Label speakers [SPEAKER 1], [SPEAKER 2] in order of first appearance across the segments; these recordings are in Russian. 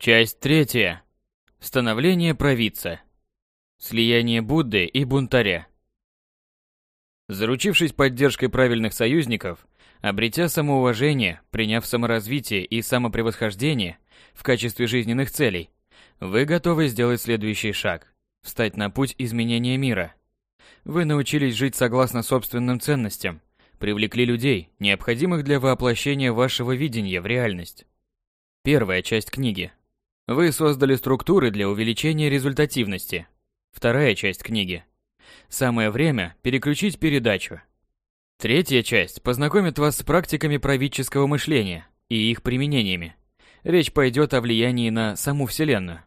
[SPEAKER 1] Часть третья. Становление провидца. Слияние Будды и бунтаря. Заручившись поддержкой правильных союзников, обретя самоуважение, приняв саморазвитие и самопревосхождение в качестве жизненных целей, вы готовы сделать следующий шаг – встать на путь изменения мира. Вы научились жить согласно собственным ценностям, привлекли людей, необходимых для воплощения вашего видения в реальность. Первая часть книги – вы создали структуры для увеличения результативности. Вторая часть книги. Самое время переключить передачу. Третья часть познакомит вас с практиками правительского мышления и их применениями. Речь пойдет о влиянии на саму Вселенную.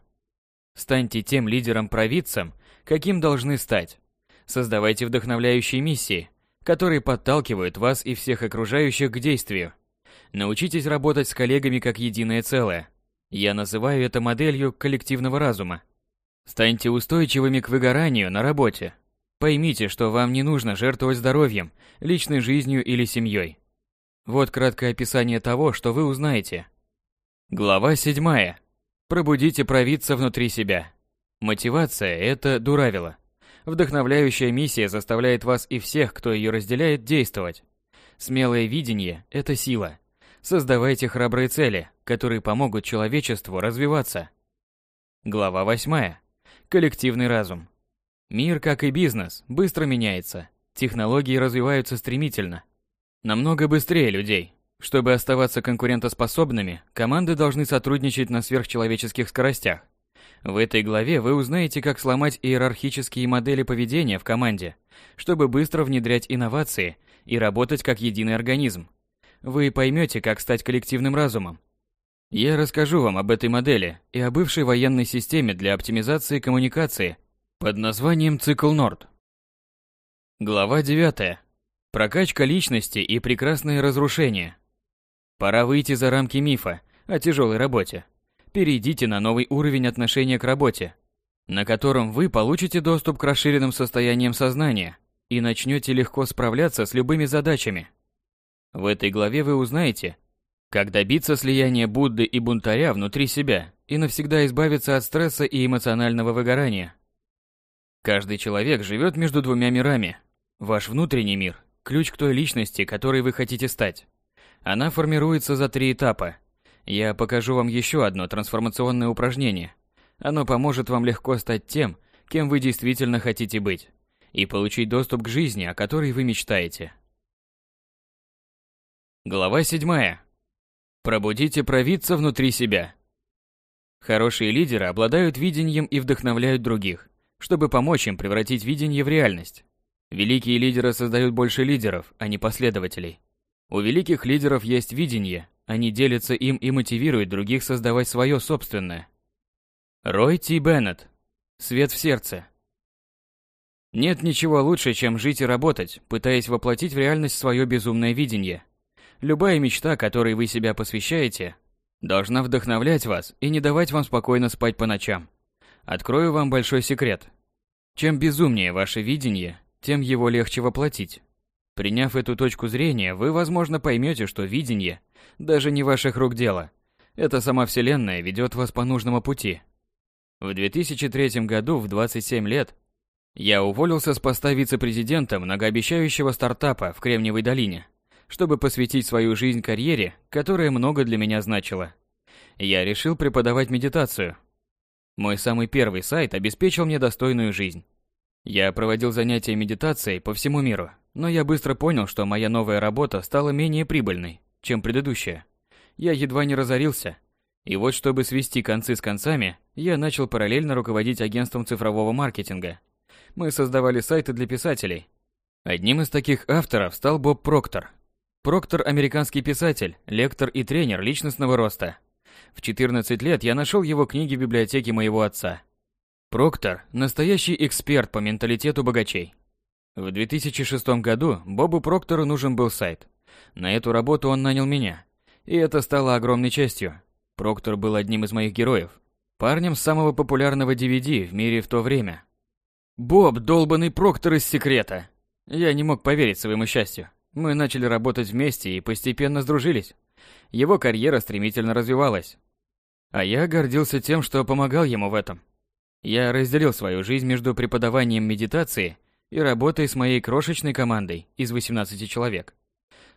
[SPEAKER 1] Станьте тем лидером-провидцем, каким должны стать. Создавайте вдохновляющие миссии, которые подталкивают вас и всех окружающих к действию. Научитесь работать с коллегами как единое целое. Я называю это моделью коллективного разума. Станьте устойчивыми к выгоранию на работе. Поймите, что вам не нужно жертвовать здоровьем, личной жизнью или семьей. Вот краткое описание того, что вы узнаете. Глава 7. Пробудите провидца внутри себя. Мотивация – это дуравило. Вдохновляющая миссия заставляет вас и всех, кто ее разделяет, действовать. Смелое видение – это сила. Создавайте храбрые цели, которые помогут человечеству развиваться. Глава 8. Коллективный разум. Мир, как и бизнес, быстро меняется. Технологии развиваются стремительно. Намного быстрее людей. Чтобы оставаться конкурентоспособными, команды должны сотрудничать на сверхчеловеческих скоростях. В этой главе вы узнаете, как сломать иерархические модели поведения в команде, чтобы быстро внедрять инновации и работать как единый организм. Вы поймете, как стать коллективным разумом, я расскажу вам об этой модели и о бывшей военной системе для оптимизации коммуникации под названием «Цикл Норд». Глава 9. Прокачка личности и прекрасное разрушение. Пора выйти за рамки мифа о тяжелой работе. Перейдите на новый уровень отношения к работе, на котором вы получите доступ к расширенным состояниям сознания и начнете легко справляться с любыми задачами. В этой главе вы узнаете, как добиться слияния Будды и бунтаря внутри себя и навсегда избавиться от стресса и эмоционального выгорания? Каждый человек живет между двумя мирами. Ваш внутренний мир – ключ к той личности, которой вы хотите стать. Она формируется за три этапа. Я покажу вам еще одно трансформационное упражнение. Оно поможет вам легко стать тем, кем вы действительно хотите быть, и получить доступ к жизни, о которой вы мечтаете. Глава 7. Пробудите провидца внутри себя. Хорошие лидеры обладают видением и вдохновляют других, чтобы помочь им превратить видение в реальность. Великие лидеры создают больше лидеров, а не последователей. У великих лидеров есть видение, они делятся им и мотивируют других создавать свое собственное. Рой Ти Беннет. Свет в сердце. Нет ничего лучше, чем жить и работать, пытаясь воплотить в реальность свое безумное видение – Любая мечта, которой вы себя посвящаете, должна вдохновлять вас и не давать вам спокойно спать по ночам. Открою вам большой секрет. Чем безумнее ваше видение, тем его легче воплотить. Приняв эту точку зрения, вы, возможно, поймете, что видение – даже не ваших рук дело. Это сама Вселенная ведет вас по нужному пути. В 2003 году, в 27 лет, я уволился с поста вице-президента многообещающего стартапа в Кремниевой долине – чтобы посвятить свою жизнь карьере, которая много для меня значила. Я решил преподавать медитацию. Мой самый первый сайт обеспечил мне достойную жизнь. Я проводил занятия медитацией по всему миру, но я быстро понял, что моя новая работа стала менее прибыльной, чем предыдущая. Я едва не разорился. И вот, чтобы свести концы с концами, я начал параллельно руководить агентством цифрового маркетинга. Мы создавали сайты для писателей. Одним из таких авторов стал Боб Проктор, Проктор – американский писатель, лектор и тренер личностного роста. В 14 лет я нашел его книги в библиотеке моего отца. Проктор – настоящий эксперт по менталитету богачей. В 2006 году Бобу Проктору нужен был сайт. На эту работу он нанял меня. И это стало огромной частью. Проктор был одним из моих героев. Парнем самого популярного DVD в мире в то время. «Боб, долбанный Проктор из секрета!» Я не мог поверить своему счастью. Мы начали работать вместе и постепенно сдружились. Его карьера стремительно развивалась. А я гордился тем, что помогал ему в этом. Я разделил свою жизнь между преподаванием медитации и работой с моей крошечной командой из 18 человек.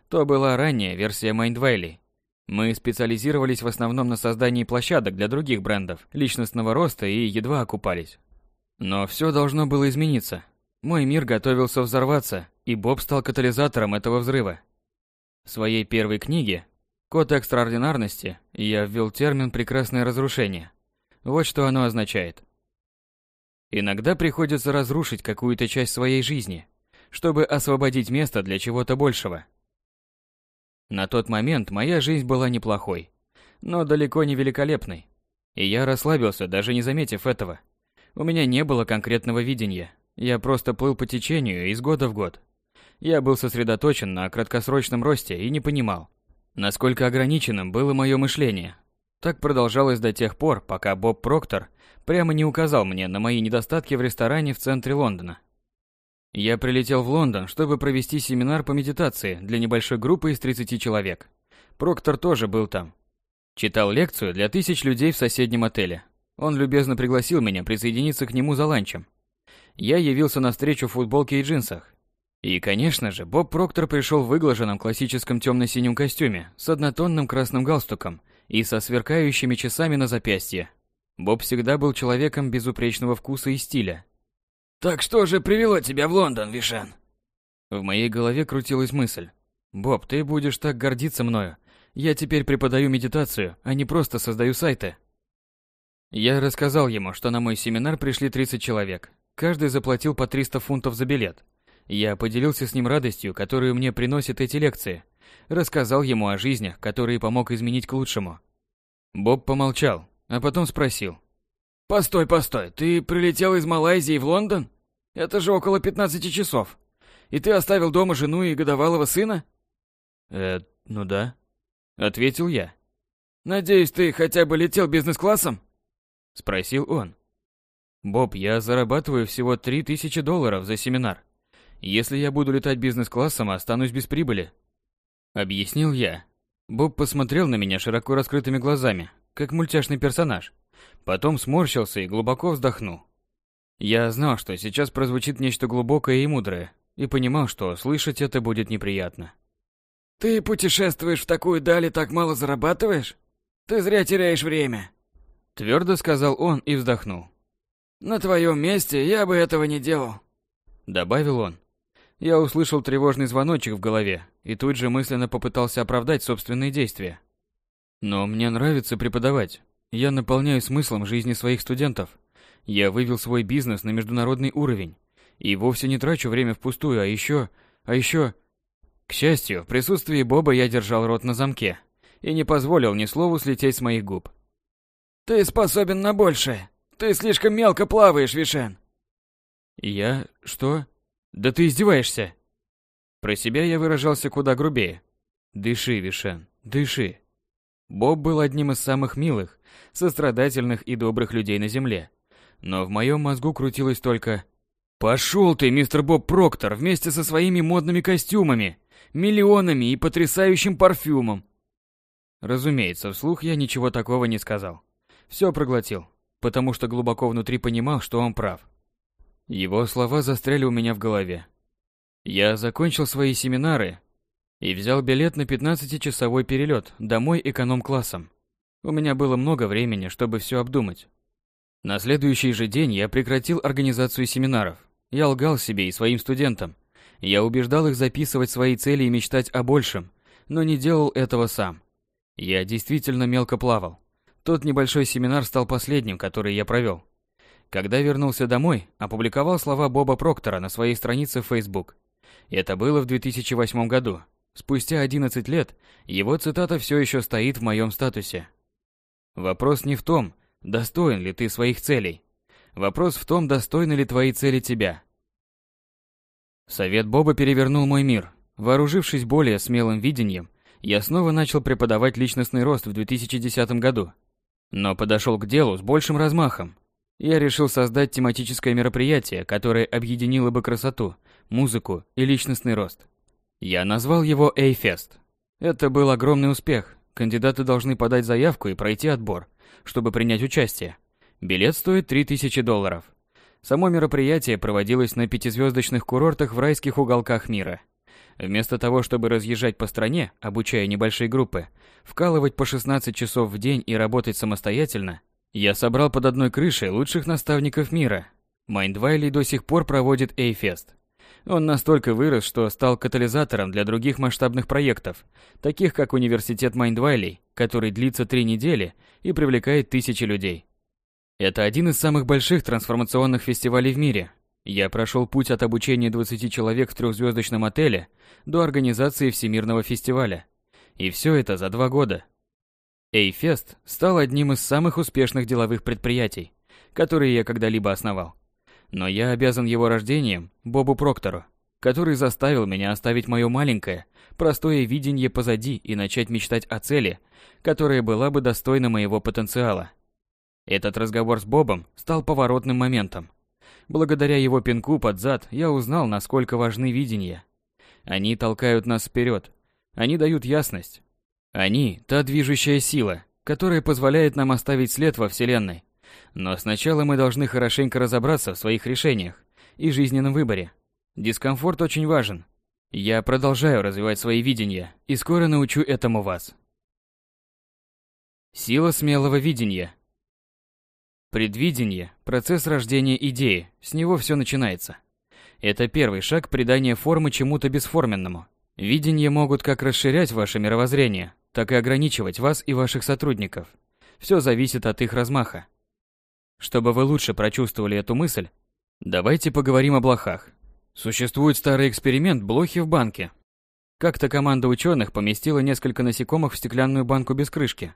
[SPEAKER 1] То была ранняя версия Майндвейли. Мы специализировались в основном на создании площадок для других брендов, личностного роста и едва окупались. Но все должно было измениться. Мой мир готовился взорваться, и Боб стал катализатором этого взрыва. В своей первой книге «Код экстраординарности» я ввел термин «прекрасное разрушение». Вот что оно означает. Иногда приходится разрушить какую-то часть своей жизни, чтобы освободить место для чего-то большего. На тот момент моя жизнь была неплохой, но далеко не великолепной. И я расслабился, даже не заметив этого. У меня не было конкретного видения. Я просто плыл по течению из года в год, я был сосредоточен на краткосрочном росте и не понимал, насколько ограниченным было мое мышление. Так продолжалось до тех пор, пока Боб Проктор прямо не указал мне на мои недостатки в ресторане в центре Лондона. Я прилетел в Лондон, чтобы провести семинар по медитации для небольшой группы из 30 человек. Проктор тоже был там. Читал лекцию для тысяч людей в соседнем отеле. Он любезно пригласил меня присоединиться к нему за ланчем. Я явился на встречу в футболке и джинсах, и, конечно же, Боб Проктор пришел в выглаженном классическом темно-синем костюме с однотонным красным галстуком и со сверкающими часами на запястье. Боб всегда был человеком безупречного вкуса и стиля.
[SPEAKER 2] «Так что же привело тебя в Лондон, Вишен?»
[SPEAKER 1] В моей голове крутилась мысль. «Боб, ты будешь так гордиться мною. Я теперь преподаю медитацию, а не просто создаю сайты». Я рассказал ему, что на мой семинар пришли 30 человек. Каждый заплатил по 300 фунтов за билет – я поделился с ним радостью, которую мне приносят эти лекции. Рассказал ему о жизнях, которые помог изменить к лучшему. Боб помолчал, а потом спросил.
[SPEAKER 2] «Постой, постой, ты прилетел из Малайзии в Лондон? Это же около 15 часов. И ты оставил дома жену и годовалого сына?»
[SPEAKER 1] «Э, ну да», — ответил я.
[SPEAKER 2] «Надеюсь, ты хотя бы летел бизнес-классом?»
[SPEAKER 1] — спросил он. «Боб, я зарабатываю всего 3000 долларов за семинар. Если я буду летать бизнес-классом, останусь без прибыли. Объяснил я. Боб посмотрел на меня широко раскрытыми глазами, как мультяшный персонаж. Потом сморщился и глубоко вздохнул. Я знал, что сейчас прозвучит нечто глубокое и мудрое, и понимал, что слышать это будет неприятно.
[SPEAKER 2] «Ты путешествуешь в такую даль и так мало зарабатываешь? Ты зря теряешь время!»
[SPEAKER 1] Твердо сказал он и вздохнул.
[SPEAKER 2] «На твоем месте я бы этого не делал», —
[SPEAKER 1] добавил он. Я услышал тревожный звоночек в голове и тут же мысленно попытался оправдать собственные действия. Но мне нравится преподавать. Я наполняю смыслом жизни своих студентов. Я вывел свой бизнес на международный уровень и вовсе не трачу время впустую, а еще, а еще... К счастью, в присутствии Боба я держал рот на замке и не позволил ни слову слететь с моих губ.
[SPEAKER 2] «Ты способен на большее! Ты слишком мелко плаваешь, Вишен!»
[SPEAKER 1] «Я... что?» «Да ты издеваешься!» Про себя я выражался куда грубее. «Дыши, Вишен, дыши!» Боб был одним из самых милых, сострадательных и добрых людей на Земле. Но в моем мозгу крутилось только «Пошел ты, мистер Боб Проктор, вместе со своими модными костюмами, миллионами и потрясающим парфюмом!» Разумеется, вслух я ничего такого не сказал. Все проглотил, потому что глубоко внутри понимал, что он прав. Его слова застряли у меня в голове. Я закончил свои семинары и взял билет на 15-часовой перелет домой эконом-классом. У меня было много времени, чтобы все обдумать. На следующий же день я прекратил организацию семинаров. Я лгал себе и своим студентам. Я убеждал их записывать свои цели и мечтать о большем, но не делал этого сам. Я действительно мелко плавал. Тот небольшой семинар стал последним, который я провел. Когда вернулся домой, опубликовал слова Боба Проктора на своей странице в Facebook. Это было в 2008 году. Спустя 11 лет его цитата все еще стоит в моем статусе. Вопрос не в том, достоин ли ты своих целей. Вопрос в том, достойны ли твои цели тебя. Совет Боба перевернул мой мир. Вооружившись более смелым видением, я снова начал преподавать личностный рост в 2010 году. Но подошел к делу с большим размахом. Я решил создать тематическое мероприятие, которое объединило бы красоту, музыку и личностный рост. Я назвал его «Эйфест». Это был огромный успех. Кандидаты должны подать заявку и пройти отбор, чтобы принять участие. Билет стоит 3000 долларов. Само мероприятие проводилось на пятизвездочных курортах в райских уголках мира. Вместо того, чтобы разъезжать по стране, обучая небольшие группы, вкалывать по 16 часов в день и работать самостоятельно, я собрал под одной крышей лучших наставников мира. Майндвайли до сих пор проводит Эйфест. Он настолько вырос, что стал катализатором для других масштабных проектов, таких как Университет Майндвайли, который длится три недели и привлекает тысячи людей. Это один из самых больших трансформационных фестивалей в мире. Я прошел путь от обучения 20 человек в трехзвездочном отеле до организации Всемирного фестиваля. И все это за два года – Эйфест стал одним из самых успешных деловых предприятий, которые я когда-либо основал. Но я обязан его рождением Бобу Проктору, который заставил меня оставить мое маленькое, простое видение позади и начать мечтать о цели, которая была бы достойна моего потенциала. Этот разговор с Бобом стал поворотным моментом. Благодаря его пинку под зад я узнал, насколько важны видения. Они толкают нас вперед. Они дают ясность, они – та движущая сила, которая позволяет нам оставить след во Вселенной. Но сначала мы должны хорошенько разобраться в своих решениях и жизненном выборе. Дискомфорт очень важен. Я продолжаю развивать свои видения и скоро научу этому вас. Сила смелого видения. Предвидение – процесс рождения идеи, с него все начинается. Это первый шаг придания формы чему-то бесформенному. Видения могут как расширять ваше мировоззрение, так и ограничивать вас и ваших сотрудников. Все зависит от их размаха. Чтобы вы лучше прочувствовали эту мысль, давайте поговорим о блохах. Существует старый эксперимент «Блохи в банке». Как-то команда ученых поместила несколько насекомых в стеклянную банку без крышки.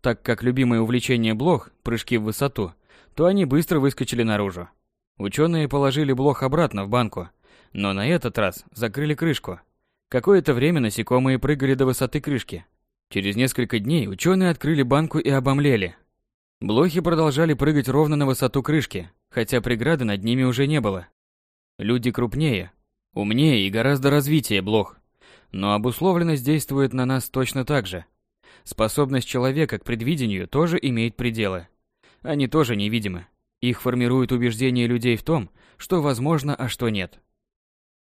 [SPEAKER 1] Так как любимое увлечение блох – прыжки в высоту, то они быстро выскочили наружу. Ученые положили блох обратно в банку, но на этот раз закрыли крышку. Какое-то время насекомые прыгали до высоты крышки, Через несколько дней ученые открыли банку и обомлели. Блохи продолжали прыгать ровно на высоту крышки, хотя преграды над ними уже не было. Люди крупнее, умнее и гораздо развитее блох. Но обусловленность действует на нас точно так же. Способность человека к предвидению тоже имеет пределы. Они тоже невидимы. Их формируют убеждения людей в том, что возможно, а что нет.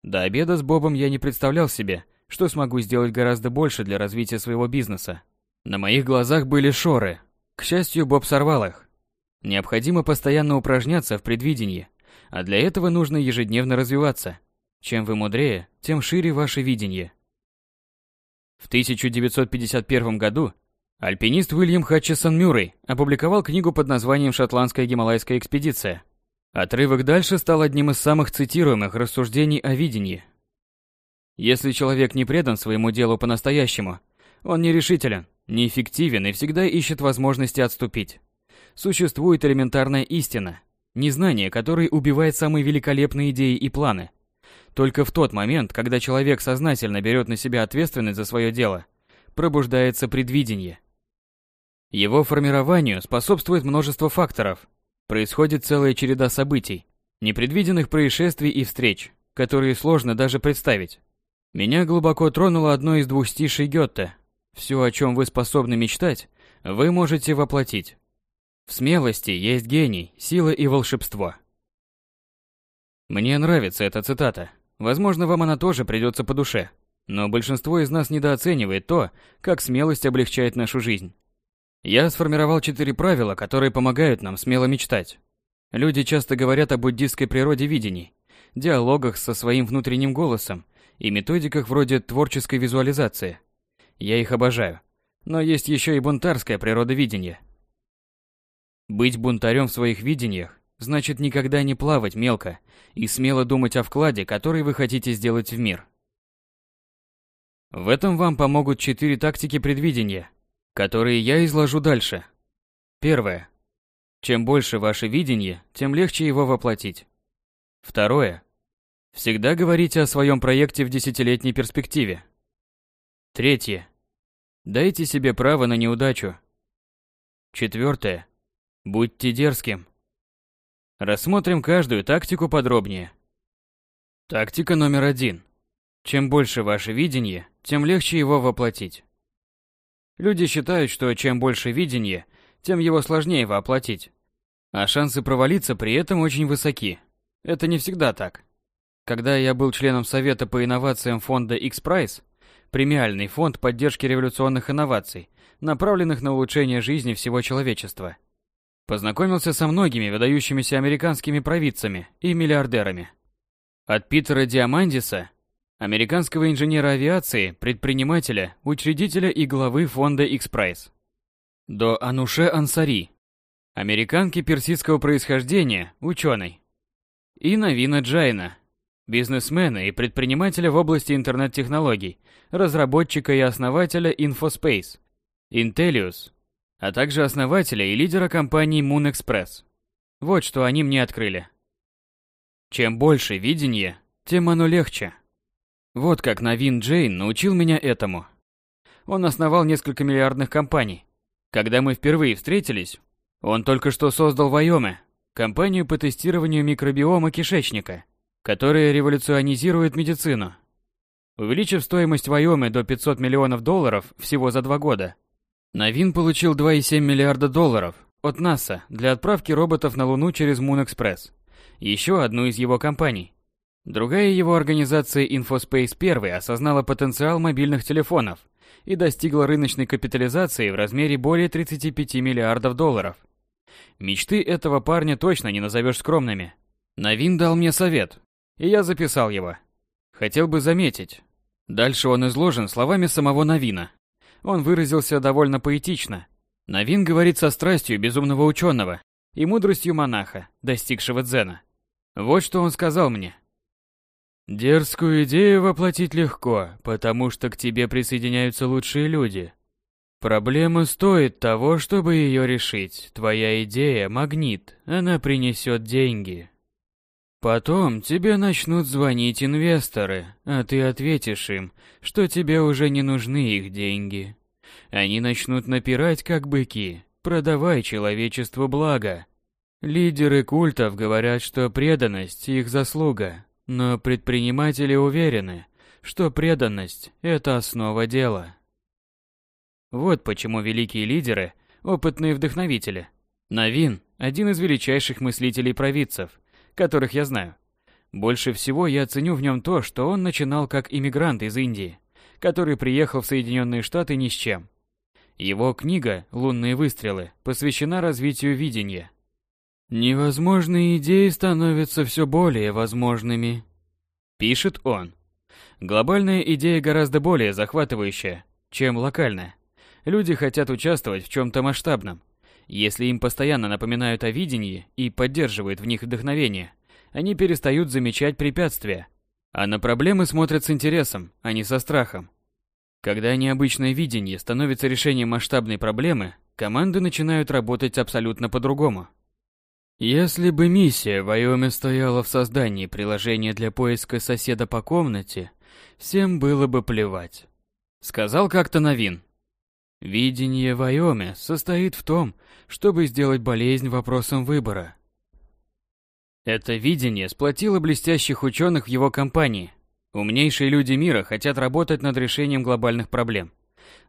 [SPEAKER 1] До обеда с Бобом я не представлял себе, что смогу сделать гораздо больше для развития своего бизнеса. На моих глазах были шоры. К счастью, Боб сорвал их. Необходимо постоянно упражняться в предвидении, а для этого нужно ежедневно развиваться. Чем вы мудрее, тем шире ваше видение. В 1951 году альпинист Уильям Хатчесон Мюррей опубликовал книгу под названием «Шотландская гималайская экспедиция». Отрывок дальше стал одним из самых цитируемых рассуждений о видении, если человек не предан своему делу по-настоящему, он нерешителен, неэффективен и всегда ищет возможности отступить. Существует элементарная истина, незнание которой убивает самые великолепные идеи и планы. Только в тот момент, когда человек сознательно берет на себя ответственность за свое дело, пробуждается предвидение. Его формированию способствует множество факторов. Происходит целая череда событий, непредвиденных происшествий и встреч, которые сложно даже представить. Меня глубоко тронуло одно из двух стишей Гёте. «Все, о чем вы способны мечтать, вы можете воплотить. В смелости есть гений, сила и волшебство». Мне нравится эта цитата. Возможно, вам она тоже придется по душе. Но большинство из нас недооценивает то, как смелость облегчает нашу жизнь. Я сформировал четыре правила, которые помогают нам смело мечтать. Люди часто говорят о буддистской природе видений, диалогах со своим внутренним голосом и методиках вроде творческой визуализации. Я их обожаю. Но есть еще и бунтарское природовидение. Быть бунтарем в своих видениях значит никогда не плавать мелко и смело думать о вкладе, который вы хотите сделать в мир. В этом вам помогут четыре тактики предвидения, которые я изложу дальше. Первое. Чем больше ваше видение, тем легче его воплотить. Второе. Всегда говорите о своем проекте в десятилетней перспективе. Третье. Дайте себе право на неудачу. Четвертое. Будьте дерзким. Рассмотрим каждую тактику подробнее. Тактика номер один. Чем больше ваше видение, тем легче его воплотить. Люди считают, что чем больше видение, тем его сложнее воплотить. А шансы провалиться при этом очень высоки. Это не всегда так. Когда я был членом Совета по инновациям фонда X-Prize, премиальный фонд поддержки революционных инноваций, направленных на улучшение жизни всего человечества, познакомился со многими выдающимися американскими провидцами и миллиардерами. От Питера Диамандиса, американского инженера авиации, предпринимателя, учредителя и главы фонда X-Prize, до Ануше Ансари, американки персидского происхождения, ученой, и Навина Джайна, бизнесмена и предпринимателя в области интернет-технологий, разработчика и основателя InfoSpace, Intellius, а также основателя и лидера компании Moon Express. Вот что они мне открыли. Чем больше видение, тем оно легче. Вот как Навин Джейн научил меня этому. Он основал несколько миллиардных компаний. Когда мы впервые встретились, он только что создал Вайоме, компанию по тестированию микробиома кишечника – которая революционизирует медицину. Увеличив стоимость Вайомы до 500 миллионов долларов всего за два года, Новин получил 2,7 миллиарда долларов от НАСА для отправки роботов на Луну через Мунэкспресс, еще одну из его компаний. Другая его организация InfoSpace 1 осознала потенциал мобильных телефонов и достигла рыночной капитализации в размере более 35 миллиардов долларов. Мечты этого парня точно не назовешь скромными. Новин дал мне совет, и я записал его. Хотел бы заметить. Дальше он изложен словами самого Новина. Он выразился довольно поэтично. Новин говорит со страстью безумного ученого и мудростью монаха, достигшего дзена. Вот что он сказал мне. «Дерзкую идею воплотить легко, потому что к тебе присоединяются лучшие люди. Проблема стоит того, чтобы ее решить. Твоя идея – магнит, она принесет деньги, Потом тебе начнут звонить инвесторы, а ты ответишь им, что тебе уже не нужны их деньги. Они начнут напирать, как быки, продавай человечеству благо. Лидеры культов говорят, что преданность – их заслуга, но предприниматели уверены, что преданность – это основа дела. Вот почему великие лидеры – опытные вдохновители. Навин – один из величайших мыслителей провидцев – которых я знаю. Больше всего я ценю в нем то, что он начинал как иммигрант из Индии, который приехал в Соединенные Штаты ни с чем. Его книга «Лунные выстрелы» посвящена развитию видения. «Невозможные идеи становятся все более возможными», – пишет он. Глобальная идея гораздо более захватывающая, чем локальная. Люди хотят участвовать в чем-то масштабном, если им постоянно напоминают о видении и поддерживают в них вдохновение, они перестают замечать препятствия, а на проблемы смотрят с интересом, а не со страхом. Когда необычное видение становится решением масштабной проблемы, команды начинают работать абсолютно по-другому. Если бы миссия Вайоми стояла в создании приложения для поиска соседа по комнате, всем было бы плевать. Сказал как-то Новин. Видение Вайоме состоит в том, чтобы сделать болезнь вопросом выбора. Это видение сплотило блестящих ученых в его компании. Умнейшие люди мира хотят работать над решением глобальных проблем.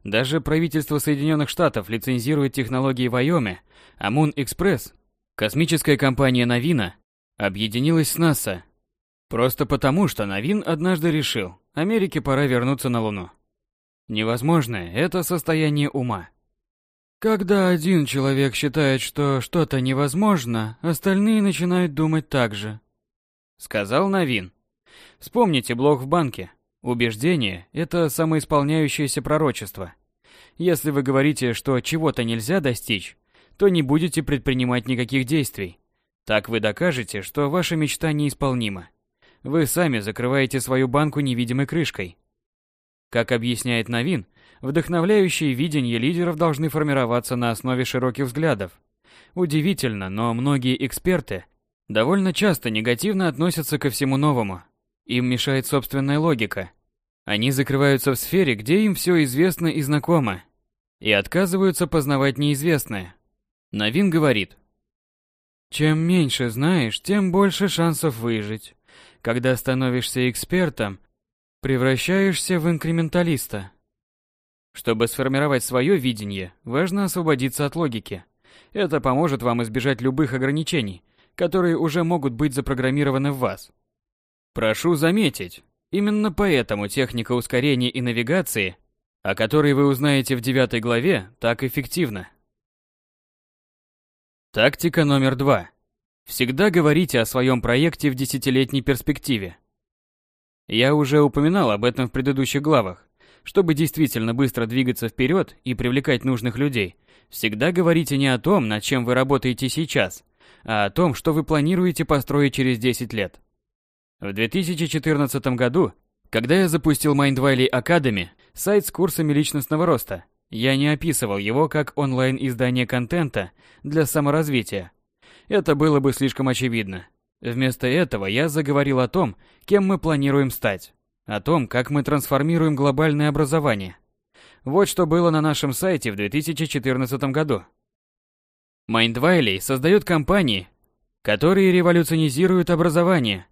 [SPEAKER 1] Даже правительство Соединенных Штатов лицензирует технологии Вайоме, а Moon Express, космическая компания Новина, объединилась с НАСА. Просто потому, что Новин однажды решил, Америке пора вернуться на Луну. Невозможное – это состояние ума. Когда один человек считает, что что-то невозможно, остальные начинают думать так же. Сказал Новин. Вспомните блог в банке. Убеждение – это самоисполняющееся пророчество. Если вы говорите, что чего-то нельзя достичь, то не будете предпринимать никаких действий. Так вы докажете, что ваша мечта неисполнима. Вы сами закрываете свою банку невидимой крышкой. Как объясняет Новин, вдохновляющие видения лидеров должны формироваться на основе широких взглядов. Удивительно, но многие эксперты довольно часто негативно относятся ко всему новому. Им мешает собственная логика. Они закрываются в сфере, где им все известно и знакомо, и отказываются познавать неизвестное. Новин говорит, «Чем меньше знаешь, тем больше шансов выжить. Когда становишься экспертом, Превращаешься в инкременталиста. Чтобы сформировать свое видение, важно освободиться от логики. Это поможет вам избежать любых ограничений, которые уже могут быть запрограммированы в вас. Прошу заметить, именно поэтому техника ускорения и навигации, о которой вы узнаете в девятой главе, так эффективна. Тактика номер два. Всегда говорите о своем проекте в десятилетней перспективе. Я уже упоминал об этом в предыдущих главах. Чтобы действительно быстро двигаться вперед и привлекать нужных людей, всегда говорите не о том, над чем вы работаете сейчас, а о том, что вы планируете построить через 10 лет. В 2014 году, когда я запустил Mindvalley Academy, сайт с курсами личностного роста, я не описывал его как онлайн-издание контента для саморазвития. Это было бы слишком очевидно. Вместо этого я заговорил о том, кем мы планируем стать, о том, как мы трансформируем глобальное образование. Вот что было на нашем сайте в 2014 году. Mindvalley создает компании, которые революционизируют образование,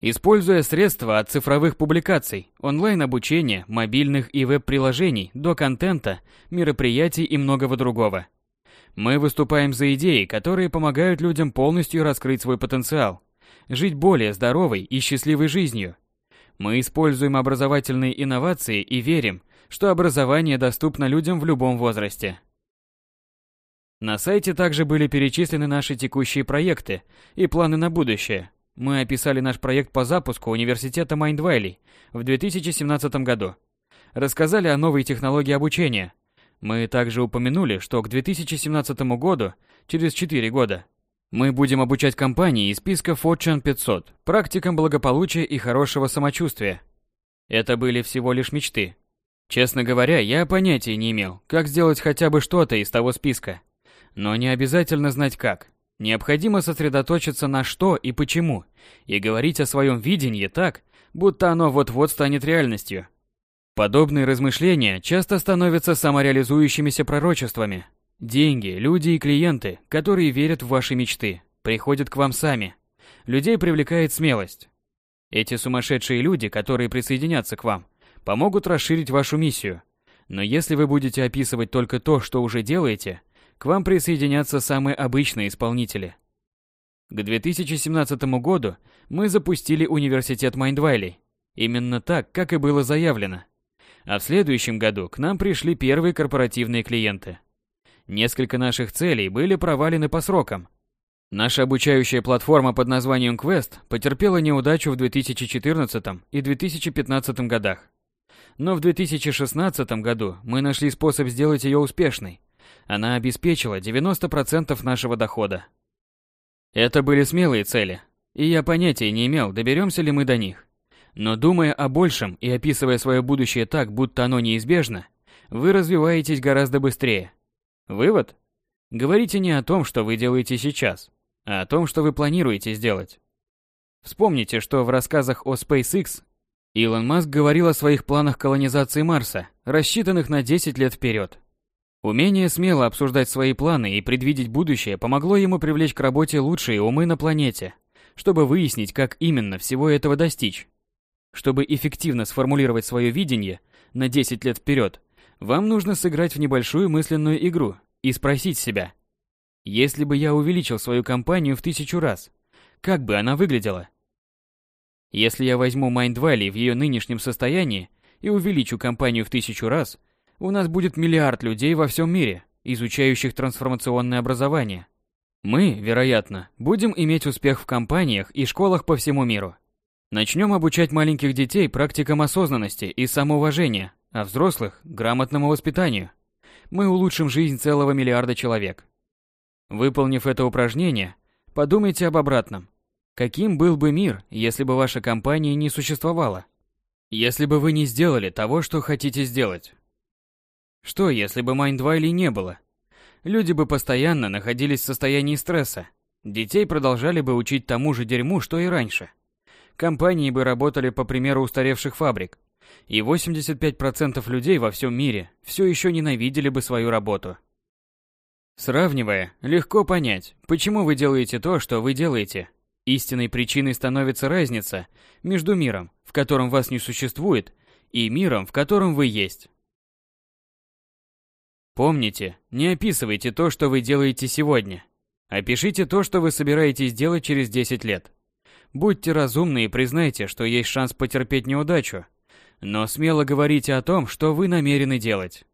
[SPEAKER 1] используя средства от цифровых публикаций, онлайн-обучения, мобильных и веб-приложений до контента, мероприятий и многого другого. Мы выступаем за идеи, которые помогают людям полностью раскрыть свой потенциал, жить более здоровой и счастливой жизнью. Мы используем образовательные инновации и верим, что образование доступно людям в любом возрасте. На сайте также были перечислены наши текущие проекты и планы на будущее. Мы описали наш проект по запуску университета Майндвайли в 2017 году. Рассказали о новой технологии обучения. Мы также упомянули, что к 2017 году, через 4 года, мы будем обучать компании из списка Fortune 500 практикам благополучия и хорошего самочувствия. Это были всего лишь мечты. Честно говоря, я понятия не имел, как сделать хотя бы что-то из того списка. Но не обязательно знать как. Необходимо сосредоточиться на что и почему, и говорить о своем видении так, будто оно вот-вот станет реальностью. Подобные размышления часто становятся самореализующимися пророчествами, Деньги, люди и клиенты, которые верят в ваши мечты, приходят к вам сами. Людей привлекает смелость. Эти сумасшедшие люди, которые присоединятся к вам, помогут расширить вашу миссию. Но если вы будете описывать только то, что уже делаете, к вам присоединятся самые обычные исполнители. К 2017 году мы запустили университет Майндвайли, Именно так, как и было заявлено. А в следующем году к нам пришли первые корпоративные клиенты – Несколько наших целей были провалены по срокам. Наша обучающая платформа под названием Quest потерпела неудачу в 2014 и 2015 годах. Но в 2016 году мы нашли способ сделать ее успешной. Она обеспечила 90% нашего дохода. Это были смелые цели, и я понятия не имел, доберемся ли мы до них. Но думая о большем и описывая свое будущее так, будто оно неизбежно, вы развиваетесь гораздо быстрее. Вывод? Говорите не о том, что вы делаете сейчас, а о том, что вы планируете сделать. Вспомните, что в рассказах о SpaceX Илон Маск говорил о своих планах колонизации Марса, рассчитанных на 10 лет вперед. Умение смело обсуждать свои планы и предвидеть будущее помогло ему привлечь к работе лучшие умы на планете, чтобы выяснить, как именно всего этого достичь. Чтобы эффективно сформулировать свое видение на 10 лет вперед, вам нужно сыграть в небольшую мысленную игру и спросить себя, если бы я увеличил свою компанию в тысячу раз, как бы она выглядела? Если я возьму Mind Valley в ее нынешнем состоянии и увеличу компанию в тысячу раз, у нас будет миллиард людей во всем мире, изучающих трансформационное образование. Мы, вероятно, будем иметь успех в компаниях и школах по всему миру. Начнем обучать маленьких детей практикам осознанности и самоуважения, а взрослых – грамотному воспитанию. Мы улучшим жизнь целого миллиарда человек. Выполнив это упражнение, подумайте об обратном. Каким был бы мир, если бы ваша компания не существовала? Если бы вы не сделали того, что хотите сделать? Что, если бы Майндвайлей не было? Люди бы постоянно находились в состоянии стресса. Детей продолжали бы учить тому же дерьму, что и раньше. Компании бы работали по примеру устаревших фабрик, и 85% людей во всем мире все еще ненавидели бы свою работу. Сравнивая, легко понять, почему вы делаете то, что вы делаете. Истинной причиной становится разница между миром, в котором вас не существует, и миром, в котором вы есть. Помните, не описывайте то, что вы делаете сегодня. Опишите то, что вы собираетесь делать через 10 лет. Будьте разумны и признайте, что есть шанс потерпеть неудачу, но смело говорите о том, что вы намерены делать.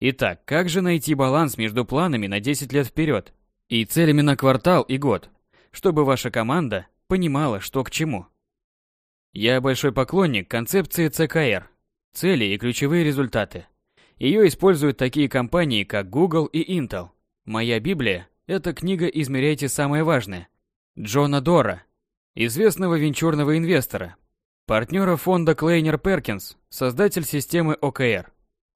[SPEAKER 1] Итак, как же найти баланс между планами на 10 лет вперед и целями на квартал и год, чтобы ваша команда понимала, что к чему? Я большой поклонник концепции ЦКР – цели и ключевые результаты. Ее используют такие компании, как Google и Intel. Моя Библия – это книга «Измеряйте самое важное» Джона Дора, известного венчурного инвестора, Партнера фонда Клейнер Перкинс, создатель системы OKR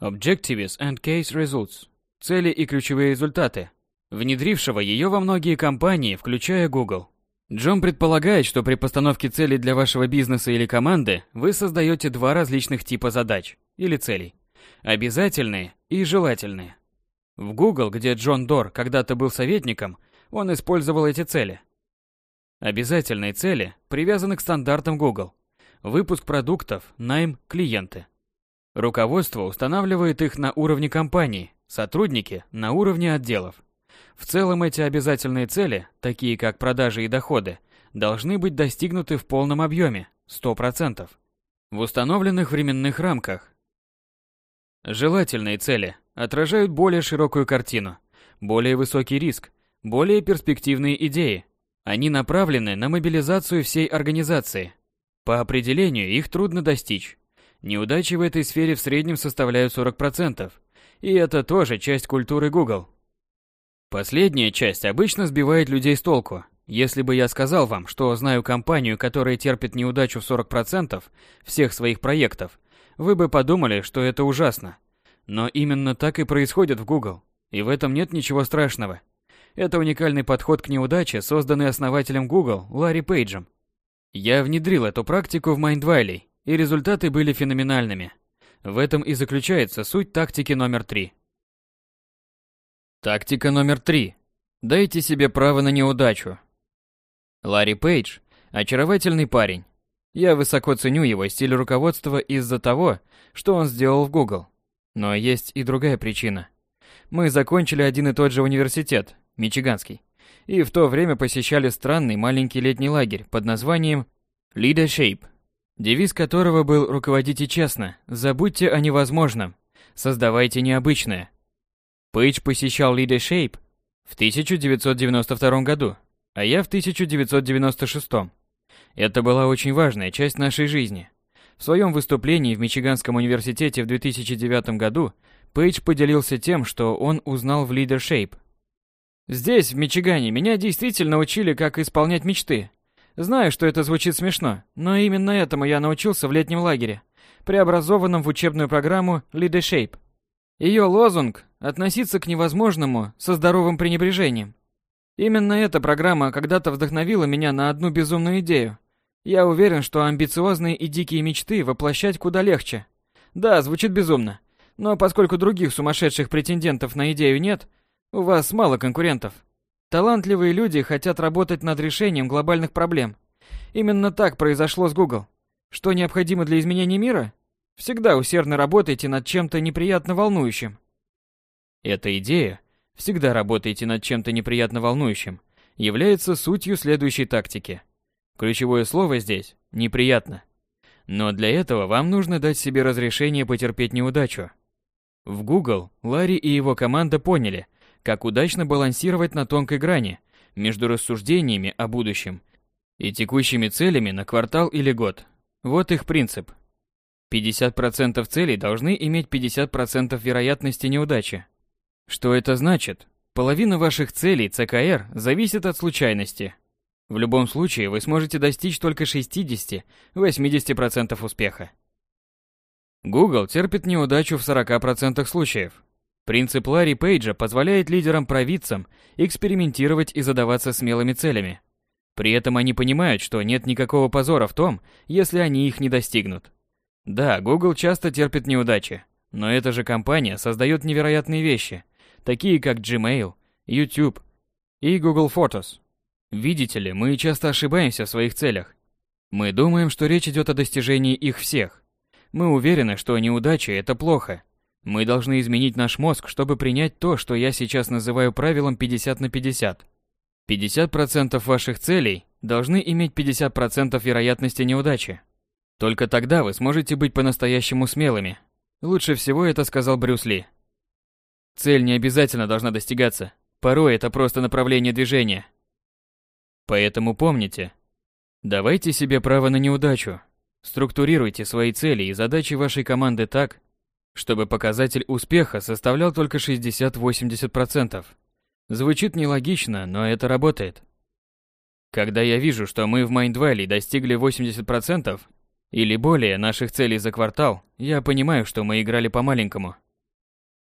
[SPEAKER 1] Objectives and Case Results. Цели и ключевые результаты. Внедрившего ее во многие компании, включая Google. Джон предполагает, что при постановке целей для вашего бизнеса или команды вы создаете два различных типа задач или целей. Обязательные и желательные. В Google, где Джон Дор когда-то был советником, он использовал эти цели. Обязательные цели привязаны к стандартам Google выпуск продуктов, найм, клиенты. Руководство устанавливает их на уровне компании, сотрудники – на уровне отделов. В целом эти обязательные цели, такие как продажи и доходы, должны быть достигнуты в полном объеме, 100%, в установленных временных рамках. Желательные цели отражают более широкую картину, более высокий риск, более перспективные идеи. Они направлены на мобилизацию всей организации, по определению их трудно достичь. Неудачи в этой сфере в среднем составляют 40%, и это тоже часть культуры Google. Последняя часть обычно сбивает людей с толку. Если бы я сказал вам, что знаю компанию, которая терпит неудачу в 40% всех своих проектов, вы бы подумали, что это ужасно. Но именно так и происходит в Google, и в этом нет ничего страшного. Это уникальный подход к неудаче, созданный основателем Google Ларри Пейджем – я внедрил эту практику в Майндвайлей, и результаты были феноменальными. В этом и заключается суть тактики номер три. Тактика номер три. Дайте себе право на неудачу. Ларри Пейдж – очаровательный парень. Я высоко ценю его стиль руководства из-за того, что он сделал в Google. Но есть и другая причина. Мы закончили один и тот же университет, Мичиганский и в то время посещали странный маленький летний лагерь под названием «Лида Шейп», девиз которого был «Руководите честно, забудьте о невозможном, создавайте необычное». Пейдж посещал Лида Шейп в 1992 году, а я в 1996. Это была очень важная часть нашей жизни. В своем выступлении в Мичиганском университете в 2009 году Пейдж поделился тем, что он узнал в Leadership Здесь, в Мичигане, меня действительно учили, как исполнять мечты. Знаю, что это звучит смешно, но именно этому я научился в летнем лагере, преобразованном в учебную программу Leadership. Ее лозунг «Относиться к невозможному со здоровым пренебрежением». Именно эта программа когда-то вдохновила меня на одну безумную идею. Я уверен, что амбициозные и дикие мечты воплощать куда легче. Да, звучит безумно. Но поскольку других сумасшедших претендентов на идею нет – у вас мало конкурентов. Талантливые люди хотят работать над решением глобальных проблем. Именно так произошло с Google. Что необходимо для изменения мира? Всегда усердно работайте над чем-то неприятно волнующим. Эта идея «всегда работайте над чем-то неприятно волнующим» является сутью следующей тактики. Ключевое слово здесь – «неприятно». Но для этого вам нужно дать себе разрешение потерпеть неудачу. В Google Ларри и его команда поняли – как удачно балансировать на тонкой грани между рассуждениями о будущем и текущими целями на квартал или год. Вот их принцип. 50% целей должны иметь 50% вероятности неудачи. Что это значит? Половина ваших целей ЦКР зависит от случайности. В любом случае вы сможете достичь только 60-80% успеха. Google терпит неудачу в 40% случаев. Принцип Ларри Пейджа позволяет лидерам-провидцам экспериментировать и задаваться смелыми целями. При этом они понимают, что нет никакого позора в том, если они их не достигнут. Да, Google часто терпит неудачи, но эта же компания создает невероятные вещи, такие как Gmail, YouTube и Google Photos. Видите ли, мы часто ошибаемся в своих целях. Мы думаем, что речь идет о достижении их всех. Мы уверены, что неудачи – это плохо – мы должны изменить наш мозг, чтобы принять то, что я сейчас называю правилом 50 на 50. 50% ваших целей должны иметь 50% вероятности неудачи. Только тогда вы сможете быть по-настоящему смелыми. Лучше всего это сказал Брюс Ли. Цель не обязательно должна достигаться. Порой это просто направление движения. Поэтому помните, давайте себе право на неудачу. Структурируйте свои цели и задачи вашей команды так, чтобы показатель успеха составлял только 60-80%. Звучит нелогично, но это работает. Когда я вижу, что мы в Майндвале достигли 80% или более наших целей за квартал, я понимаю, что мы играли по-маленькому.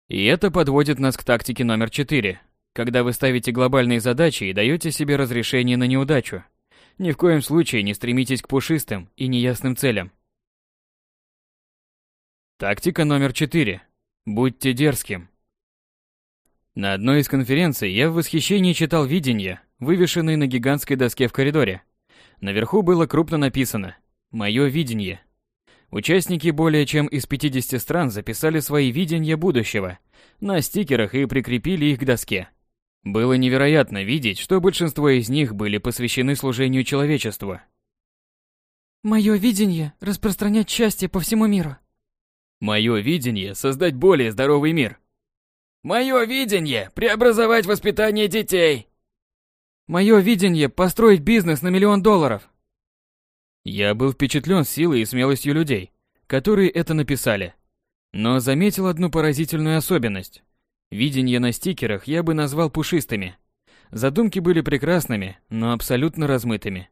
[SPEAKER 1] И это подводит нас к тактике номер 4, когда вы ставите глобальные задачи и даете себе разрешение на неудачу. Ни в коем случае не стремитесь к пушистым и неясным целям. Тактика номер четыре. Будьте дерзким. На одной из конференций я в восхищении читал видения, вывешенные на гигантской доске в коридоре. Наверху было крупно написано «Мое видение». Участники более чем из 50 стран записали свои видения будущего на стикерах и прикрепили их к доске. Было невероятно видеть, что большинство из них были посвящены служению человечеству.
[SPEAKER 3] «Мое видение – распространять счастье по всему миру»,
[SPEAKER 1] Мое видение – создать более здоровый мир.
[SPEAKER 2] Мое видение – преобразовать воспитание детей.
[SPEAKER 3] Мое видение – построить бизнес на миллион долларов.
[SPEAKER 1] Я был впечатлен силой и смелостью людей, которые это написали. Но заметил одну поразительную особенность. видение на стикерах я бы назвал пушистыми. Задумки были прекрасными, но абсолютно размытыми.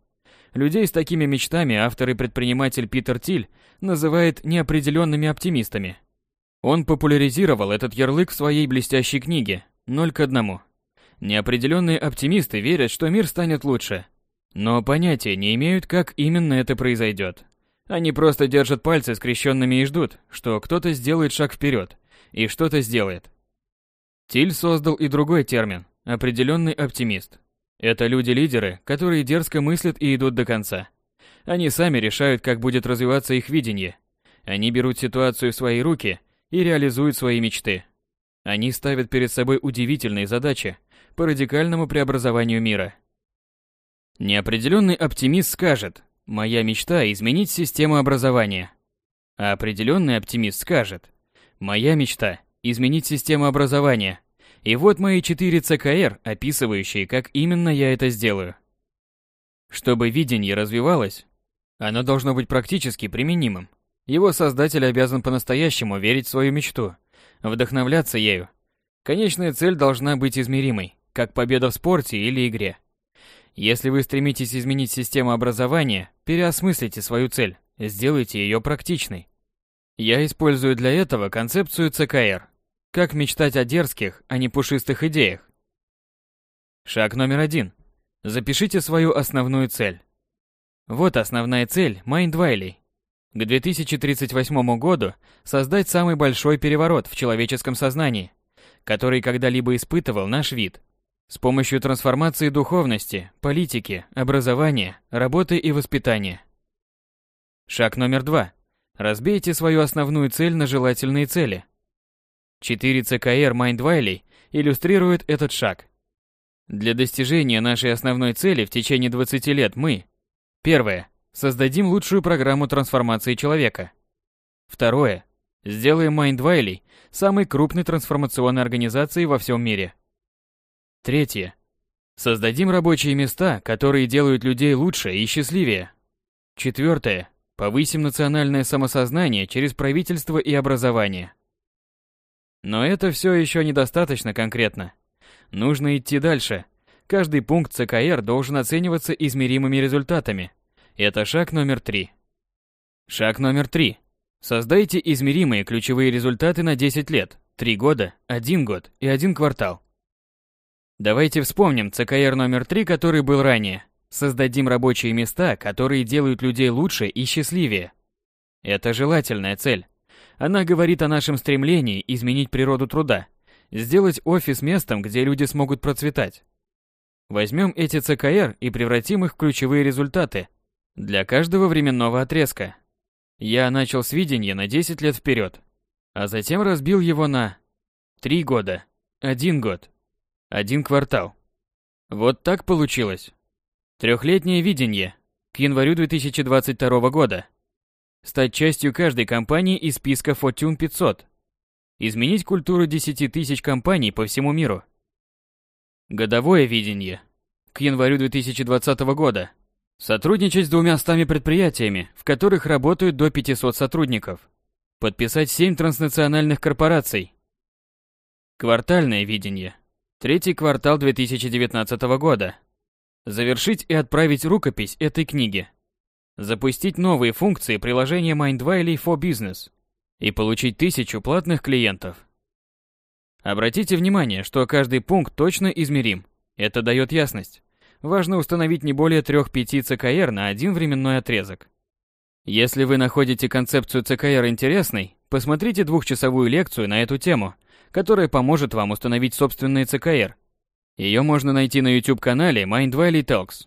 [SPEAKER 1] Людей с такими мечтами автор и предприниматель Питер Тиль называет неопределенными оптимистами. Он популяризировал этот ярлык в своей блестящей книге «Ноль к одному». Неопределенные оптимисты верят, что мир станет лучше, но понятия не имеют, как именно это произойдет. Они просто держат пальцы скрещенными и ждут, что кто-то сделает шаг вперед и что-то сделает. Тиль создал и другой термин – определенный оптимист. Это люди-лидеры, которые дерзко мыслят и идут до конца. Они сами решают, как будет развиваться их видение. Они берут ситуацию в свои руки и реализуют свои мечты. Они ставят перед собой удивительные задачи по радикальному преобразованию мира. Неопределенный оптимист скажет «Моя мечта – изменить систему образования». А определенный оптимист скажет «Моя мечта – изменить систему образования». И вот мои четыре ЦКР, описывающие, как именно я это сделаю. Чтобы видение развивалось, оно должно быть практически применимым. Его создатель обязан по-настоящему верить в свою мечту, вдохновляться ею. Конечная цель должна быть измеримой, как победа в спорте или игре. Если вы стремитесь изменить систему образования, переосмыслите свою цель, сделайте ее практичной. Я использую для этого концепцию ЦКР – как мечтать о дерзких, а не пушистых идеях? Шаг номер один. Запишите свою основную цель. Вот основная цель Майндвайлей. К 2038 году создать самый большой переворот в человеческом сознании, который когда-либо испытывал наш вид. С помощью трансформации духовности, политики, образования, работы и воспитания. Шаг номер два. Разбейте свою основную цель на желательные цели – Четыре ЦКР Майндвайлей иллюстрируют этот шаг. Для достижения нашей основной цели в течение 20 лет мы Первое. Создадим лучшую программу трансформации человека. Второе. Сделаем Майндвайлей самой крупной трансформационной организацией во всем мире. Третье. Создадим рабочие места, которые делают людей лучше и счастливее. Четвертое. Повысим национальное самосознание через правительство и образование. Но это все еще недостаточно конкретно. Нужно идти дальше. Каждый пункт ЦКР должен оцениваться измеримыми результатами. Это шаг номер три. Шаг номер три. Создайте измеримые ключевые результаты на 10 лет, 3 года, 1 год и 1 квартал. Давайте вспомним ЦКР номер 3, который был ранее. Создадим рабочие места, которые делают людей лучше и счастливее. Это желательная цель. Она говорит о нашем стремлении изменить природу труда, сделать офис местом, где люди смогут процветать. Возьмем эти ЦКР и превратим их в ключевые результаты для каждого временного отрезка. Я начал с видения на 10 лет вперед, а затем разбил его на 3 года, 1 год, 1 квартал. Вот так получилось. Трехлетнее видение к январю 2022 года – стать частью каждой компании из списка Fortune 500, изменить культуру 10 тысяч компаний по всему миру. Годовое видение. К январю 2020 года. Сотрудничать с двумя стами предприятиями, в которых работают до 500 сотрудников. Подписать 7 транснациональных корпораций. Квартальное видение. Третий квартал 2019 года. Завершить и отправить рукопись этой книги – запустить новые функции приложения Mind2 или For Business и получить тысячу платных клиентов. Обратите внимание, что каждый пункт точно измерим. Это дает ясность. Важно установить не более 3-5 ЦКР на один временной отрезок. Если вы находите концепцию ЦКР интересной, посмотрите двухчасовую лекцию на эту тему, которая поможет вам установить собственные ЦКР. Ее можно найти на YouTube-канале Mind Valley Talks.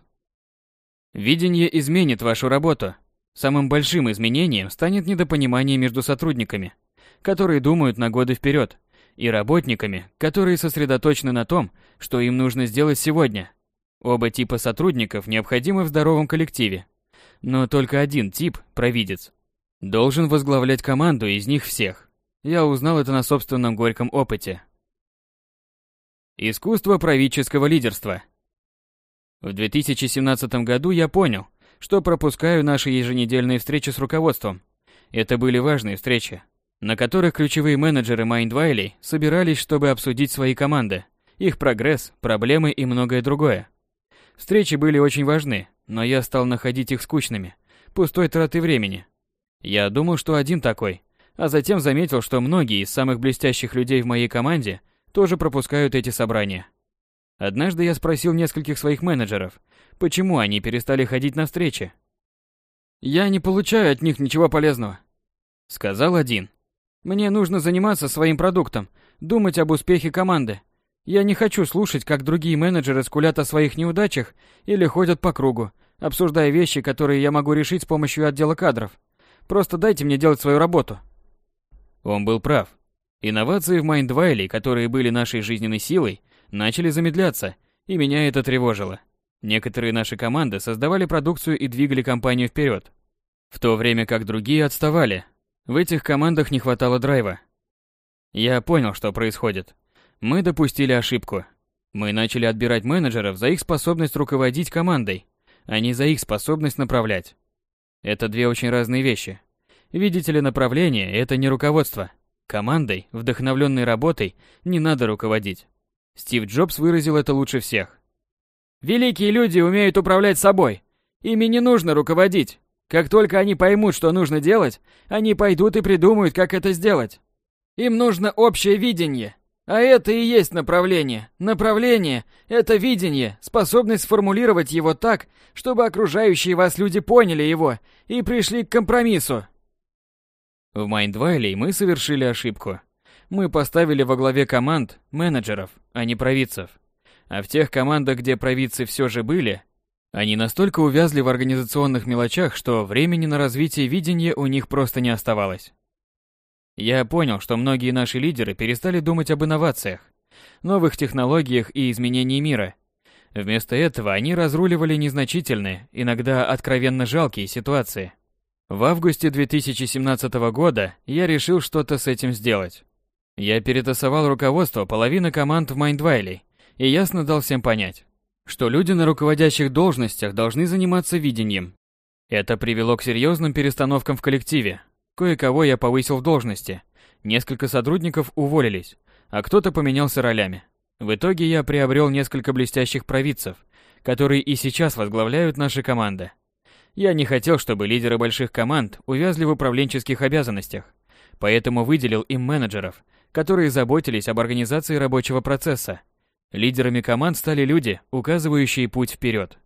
[SPEAKER 1] Видение изменит вашу работу. Самым большим изменением станет недопонимание между сотрудниками, которые думают на годы вперед, и работниками, которые сосредоточены на том, что им нужно сделать сегодня. Оба типа сотрудников необходимы в здоровом коллективе. Но только один тип, провидец, должен возглавлять команду из них всех. Я узнал это на собственном горьком опыте. Искусство правительского лидерства – в 2017 году я понял, что пропускаю наши еженедельные встречи с руководством. Это были важные встречи, на которых ключевые менеджеры Майндвайли собирались, чтобы обсудить свои команды, их прогресс, проблемы и многое другое. Встречи были очень важны, но я стал находить их скучными, пустой тратой времени. Я думал, что один такой, а затем заметил, что многие из самых блестящих людей в моей команде тоже пропускают эти собрания. Однажды я спросил нескольких своих менеджеров, почему они перестали ходить на встречи.
[SPEAKER 2] «Я не получаю от них ничего полезного», — сказал один. «Мне нужно заниматься своим продуктом, думать об успехе команды. Я не хочу слушать, как другие менеджеры скулят о своих неудачах или ходят по кругу, обсуждая вещи, которые я могу решить с помощью отдела кадров. Просто дайте мне делать свою работу».
[SPEAKER 1] Он был прав. Инновации в Майндвайле, которые были нашей жизненной силой, начали замедляться, и меня это тревожило. Некоторые наши команды создавали продукцию и двигали компанию вперед, в то время как другие отставали. В этих командах не хватало драйва. Я понял, что происходит. Мы допустили ошибку. Мы начали отбирать менеджеров за их способность руководить командой, а не за их способность направлять. Это две очень разные вещи. Видите ли, направление – это не руководство. Командой, вдохновленной работой, не надо руководить. Стив Джобс выразил это лучше всех.
[SPEAKER 2] «Великие люди умеют управлять собой. Ими не нужно руководить. Как только они поймут, что нужно делать, они пойдут и придумают, как это сделать. Им нужно общее видение. А это и есть направление. Направление – это видение, способность сформулировать его так, чтобы окружающие вас люди поняли его и пришли к компромиссу.
[SPEAKER 1] В Майндвайле мы совершили ошибку. Мы поставили во главе команд менеджеров, а не провидцев. А в тех командах, где провидцы все же были, они настолько увязли в организационных мелочах, что времени на развитие видения у них просто не оставалось. Я понял, что многие наши лидеры перестали думать об инновациях, новых технологиях и изменении мира. Вместо этого они разруливали незначительные, иногда откровенно жалкие ситуации. В августе 2017 года я решил что-то с этим сделать. Я перетасовал руководство половины команд в Майндвайле и ясно дал всем понять, что люди на руководящих должностях должны заниматься видением. Это привело к серьезным перестановкам в коллективе. Кое-кого я повысил в должности, несколько сотрудников уволились, а кто-то поменялся ролями. В итоге я приобрел несколько блестящих провидцев, которые и сейчас возглавляют наши команды. Я не хотел, чтобы лидеры больших команд увязли в управленческих обязанностях, поэтому выделил им менеджеров – которые заботились об организации рабочего процесса. Лидерами команд стали люди, указывающие путь вперед.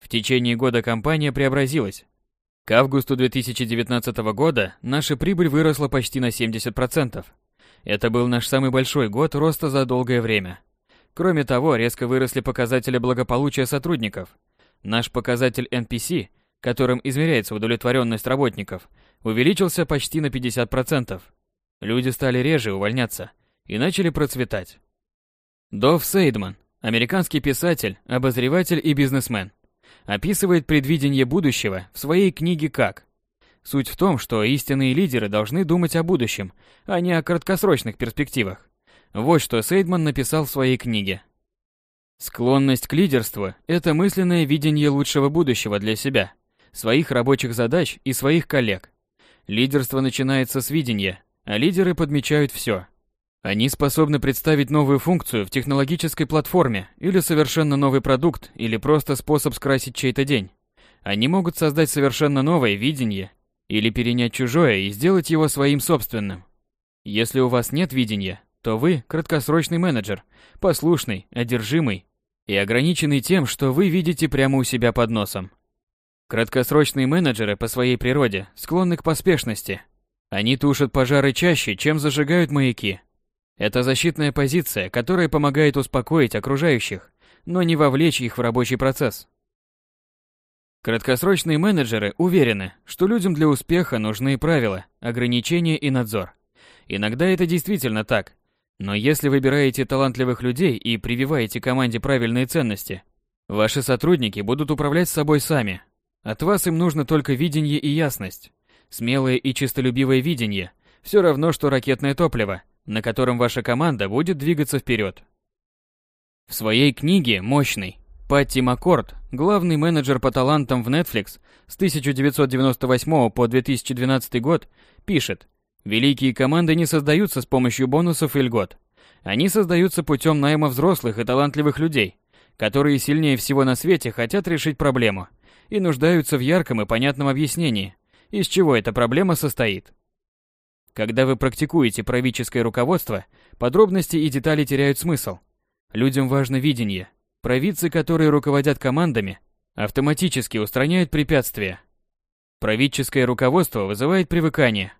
[SPEAKER 1] В течение года компания преобразилась. К августу 2019 года наша прибыль выросла почти на 70%. Это был наш самый большой год роста за долгое время. Кроме того, резко выросли показатели благополучия сотрудников. Наш показатель NPC, которым измеряется удовлетворенность работников, увеличился почти на 50%. Люди стали реже увольняться и начали процветать. Дов Сейдман, американский писатель, обозреватель и бизнесмен, описывает предвидение будущего в своей книге как Суть в том, что истинные лидеры должны думать о будущем, а не о краткосрочных перспективах. Вот что Сейдман написал в своей книге. Склонность к лидерству – это мысленное видение лучшего будущего для себя, своих рабочих задач и своих коллег. Лидерство начинается с видения, а лидеры подмечают все. Они способны представить новую функцию в технологической платформе или совершенно новый продукт или просто способ скрасить чей-то день. Они могут создать совершенно новое видение или перенять чужое и сделать его своим собственным. Если у вас нет видения, то вы краткосрочный менеджер, послушный, одержимый и ограниченный тем, что вы видите прямо у себя под носом. Краткосрочные менеджеры по своей природе склонны к поспешности – они тушат пожары чаще, чем зажигают маяки. Это защитная позиция, которая помогает успокоить окружающих, но не вовлечь их в рабочий процесс. Краткосрочные менеджеры уверены, что людям для успеха нужны правила, ограничения и надзор. Иногда это действительно так. Но если выбираете талантливых людей и прививаете команде правильные ценности, ваши сотрудники будут управлять собой сами. От вас им нужно только видение и ясность. Смелое и честолюбивое видение – все равно, что ракетное топливо, на котором ваша команда будет двигаться вперед. В своей книге «Мощный» Патти Маккорд, главный менеджер по талантам в Netflix с 1998 по 2012 год, пишет «Великие команды не создаются с помощью бонусов и льгот. Они создаются путем найма взрослых и талантливых людей, которые сильнее всего на свете хотят решить проблему и нуждаются в ярком и понятном объяснении, из чего эта проблема состоит. Когда вы практикуете правительское руководство, подробности и детали теряют смысл. Людям важно видение. Провидцы, которые руководят командами, автоматически устраняют препятствия. Правительское руководство вызывает привыкание.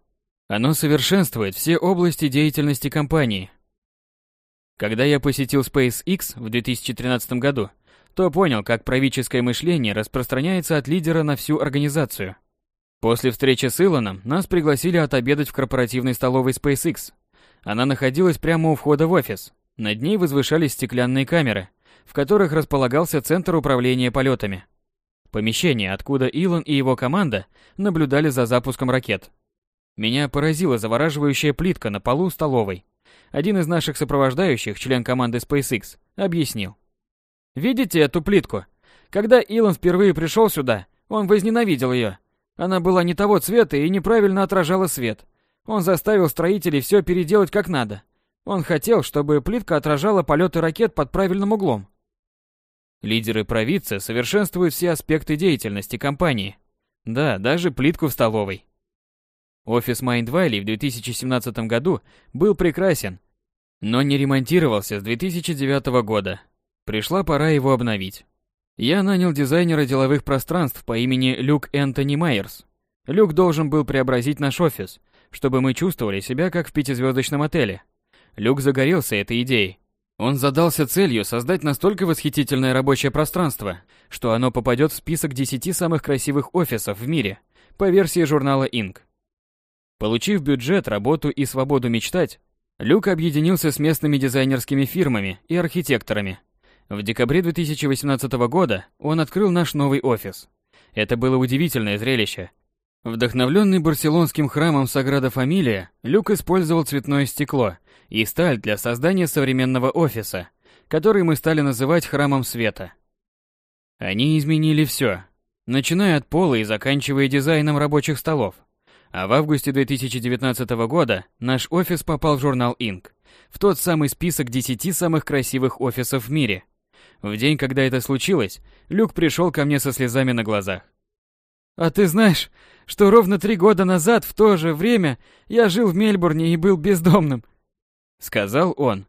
[SPEAKER 1] Оно совершенствует все области деятельности компании. Когда я посетил SpaceX в 2013 году, то понял, как правительское мышление распространяется от лидера на всю организацию – После встречи с Илоном нас пригласили отобедать в корпоративной столовой SpaceX. Она находилась прямо у входа в офис. Над ней возвышались стеклянные камеры, в которых располагался Центр управления полетами. Помещение, откуда Илон и его команда наблюдали за запуском ракет. Меня поразила завораживающая плитка на полу столовой. Один из наших сопровождающих, член команды SpaceX, объяснил. «Видите эту плитку? Когда Илон впервые пришел сюда, он возненавидел ее, она была не того цвета и неправильно отражала свет. Он заставил строителей все переделать как надо. Он хотел, чтобы плитка отражала полеты ракет под правильным углом. Лидеры провидца совершенствуют все аспекты деятельности компании. Да, даже плитку в столовой. Офис Майндвайли в 2017 году был прекрасен, но не ремонтировался с 2009 года. Пришла пора его обновить. Я нанял дизайнера деловых пространств по имени Люк Энтони Майерс. Люк должен был преобразить наш офис, чтобы мы чувствовали себя как в пятизвездочном отеле. Люк загорелся этой идеей. Он задался целью создать настолько восхитительное рабочее пространство, что оно попадет в список 10 самых красивых офисов в мире по версии журнала Inc. Получив бюджет, работу и свободу мечтать, Люк объединился с местными дизайнерскими фирмами и архитекторами, в декабре 2018 года он открыл наш новый офис. Это было удивительное зрелище. Вдохновленный барселонским храмом Саграда Фамилия, Люк использовал цветное стекло и сталь для создания современного офиса, который мы стали называть Храмом Света. Они изменили все, начиная от пола и заканчивая дизайном рабочих столов. А в августе 2019 года наш офис попал в журнал Inc. в тот самый список 10 самых красивых офисов в мире – в день, когда это случилось, Люк пришел ко мне со слезами на глазах. «А ты знаешь, что ровно три года назад в то же время я жил в Мельбурне и был бездомным?» Сказал он.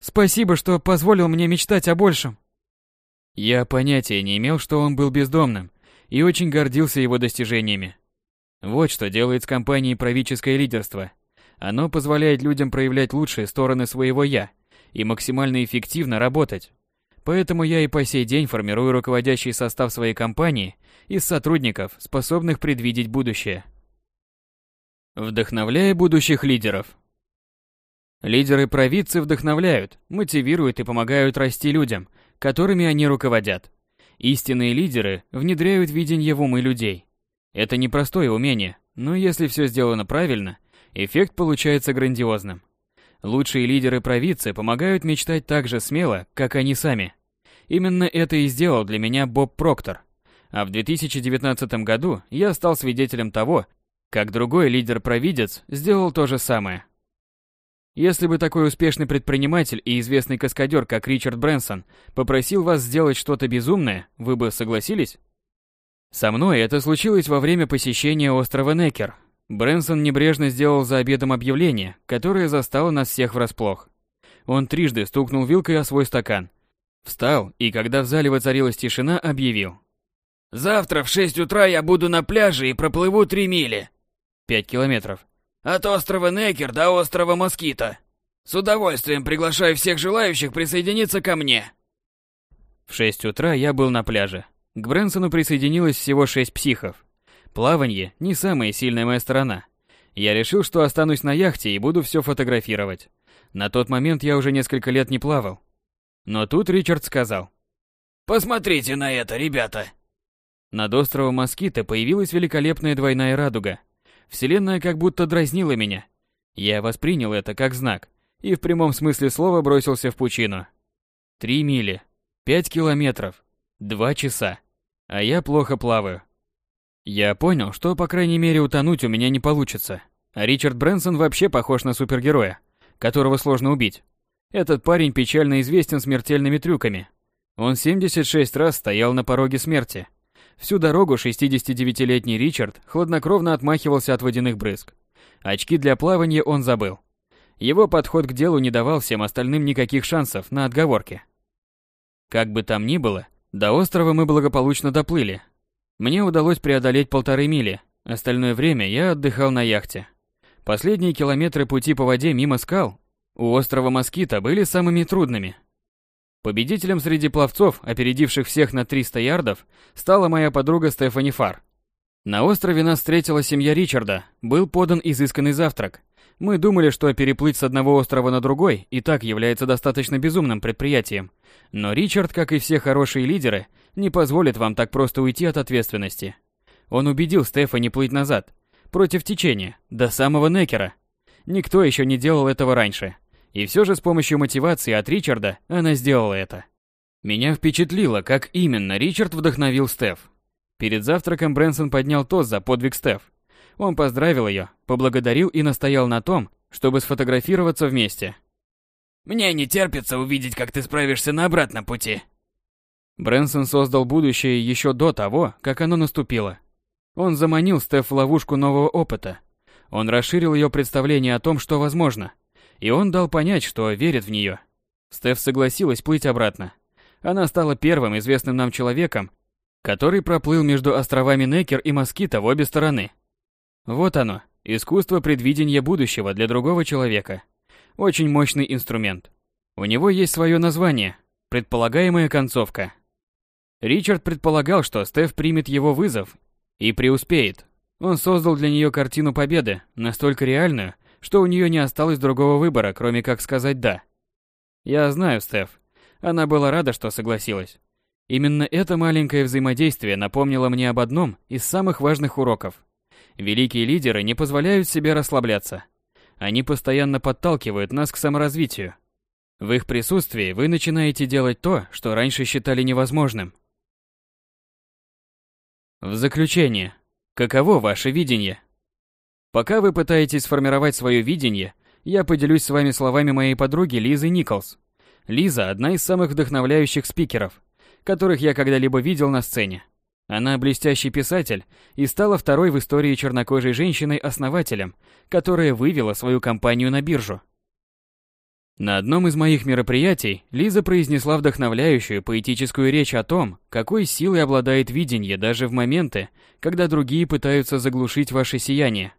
[SPEAKER 1] «Спасибо, что позволил мне мечтать о большем». Я понятия не имел, что он был бездомным, и очень гордился его достижениями. Вот что делает с компанией правительское лидерство. Оно позволяет людям проявлять лучшие стороны своего «я» и максимально эффективно работать. Поэтому я и по сей день формирую руководящий состав своей компании из сотрудников, способных предвидеть будущее. Вдохновляя будущих лидеров. Лидеры провидцы вдохновляют, мотивируют и помогают расти людям, которыми они руководят. Истинные лидеры внедряют видение в умы людей. Это непростое умение, но если все сделано правильно, эффект получается грандиозным. Лучшие лидеры провидцы помогают мечтать так же смело, как они сами – Именно это и сделал для меня Боб Проктор. А в 2019 году я стал свидетелем того, как другой лидер-провидец сделал то же самое. Если бы такой успешный предприниматель и известный каскадер, как Ричард Брэнсон, попросил вас сделать что-то безумное, вы бы согласились? Со мной это случилось во время посещения острова Некер. Брэнсон небрежно сделал за обедом объявление, которое застало нас всех врасплох. Он трижды стукнул вилкой о свой стакан, Встал и, когда в зале воцарилась тишина, объявил. «Завтра в шесть утра я буду на пляже и проплыву три мили». пять километров. «От острова Некер до острова Москита. С удовольствием приглашаю всех желающих присоединиться ко мне». В шесть утра я был на пляже. К Брэнсону присоединилось всего шесть психов. Плавание – не самая сильная моя сторона. Я решил, что останусь на яхте и буду все фотографировать. На тот момент я уже несколько лет не плавал. Но тут Ричард сказал. «Посмотрите на это, ребята!» Над островом Москита появилась великолепная двойная радуга. Вселенная как будто дразнила меня. Я воспринял это как знак и в прямом смысле слова бросился в пучину. Три мили, пять километров, два часа, а я плохо плаваю. Я понял, что, по крайней мере, утонуть у меня не получится. А Ричард Брэнсон вообще похож на супергероя, которого сложно убить. Этот парень печально известен смертельными трюками. Он 76 раз стоял на пороге смерти. Всю дорогу 69-летний Ричард хладнокровно отмахивался от водяных брызг. Очки для плавания он забыл. Его подход к делу не давал всем остальным никаких шансов на отговорки. Как бы там ни было, до острова мы благополучно доплыли. Мне удалось преодолеть полторы мили. Остальное время я отдыхал на яхте. Последние километры пути по воде мимо скал у острова Москита были самыми трудными. Победителем среди пловцов, опередивших всех на 300 ярдов, стала моя подруга Стефани Фар. На острове нас встретила семья Ричарда, был подан изысканный завтрак. Мы думали, что переплыть с одного острова на другой и так является достаточно безумным предприятием. Но Ричард, как и все хорошие лидеры, не позволит вам так просто уйти от ответственности. Он убедил Стефани плыть назад, против течения, до самого Некера. Никто еще не делал этого раньше. И все же с помощью мотивации от Ричарда она сделала это. Меня впечатлило, как именно Ричард вдохновил Стеф. Перед завтраком Брэнсон поднял тост за подвиг Стеф. Он поздравил ее, поблагодарил и настоял на том, чтобы сфотографироваться вместе. «Мне не терпится увидеть, как ты справишься на обратном пути». Брэнсон создал будущее еще до того, как оно наступило. Он заманил Стеф в ловушку нового опыта. Он расширил ее представление о том, что возможно и он дал понять, что верит в нее. Стеф согласилась плыть обратно. Она стала первым известным нам человеком, который проплыл между островами Некер и Москита в обе стороны. Вот оно, искусство предвидения будущего для другого человека. Очень мощный инструмент. У него есть свое название – предполагаемая концовка. Ричард предполагал, что Стеф примет его вызов и преуспеет. Он создал для нее картину победы, настолько реальную, что у нее не осталось другого выбора, кроме как сказать «да». Я знаю, Стеф. Она была рада, что согласилась. Именно это маленькое взаимодействие напомнило мне об одном из самых важных уроков. Великие лидеры не позволяют себе расслабляться. Они постоянно подталкивают нас к саморазвитию. В их присутствии вы начинаете делать то, что раньше считали невозможным. В заключение, каково ваше видение? Пока вы пытаетесь сформировать свое видение, я поделюсь с вами словами моей подруги Лизы Николс. Лиза – одна из самых вдохновляющих спикеров, которых я когда-либо видел на сцене. Она блестящий писатель и стала второй в истории чернокожей женщиной-основателем, которая вывела свою компанию на биржу. На одном из моих мероприятий Лиза произнесла вдохновляющую поэтическую речь о том, какой силой обладает видение даже в моменты, когда другие пытаются заглушить ваше сияние.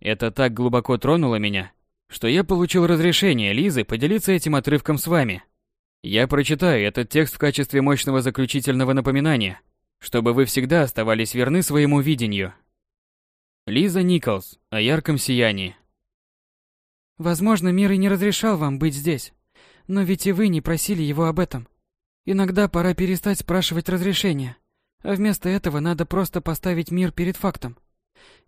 [SPEAKER 1] Это так глубоко тронуло меня, что я получил разрешение Лизы поделиться этим отрывком с вами. Я прочитаю этот текст в качестве мощного заключительного напоминания, чтобы вы всегда оставались верны своему видению. Лиза Николс о ярком сиянии.
[SPEAKER 3] Возможно, мир и не разрешал вам быть здесь, но ведь и вы не просили его об этом. Иногда пора перестать спрашивать разрешения, а вместо этого надо просто поставить мир перед фактом –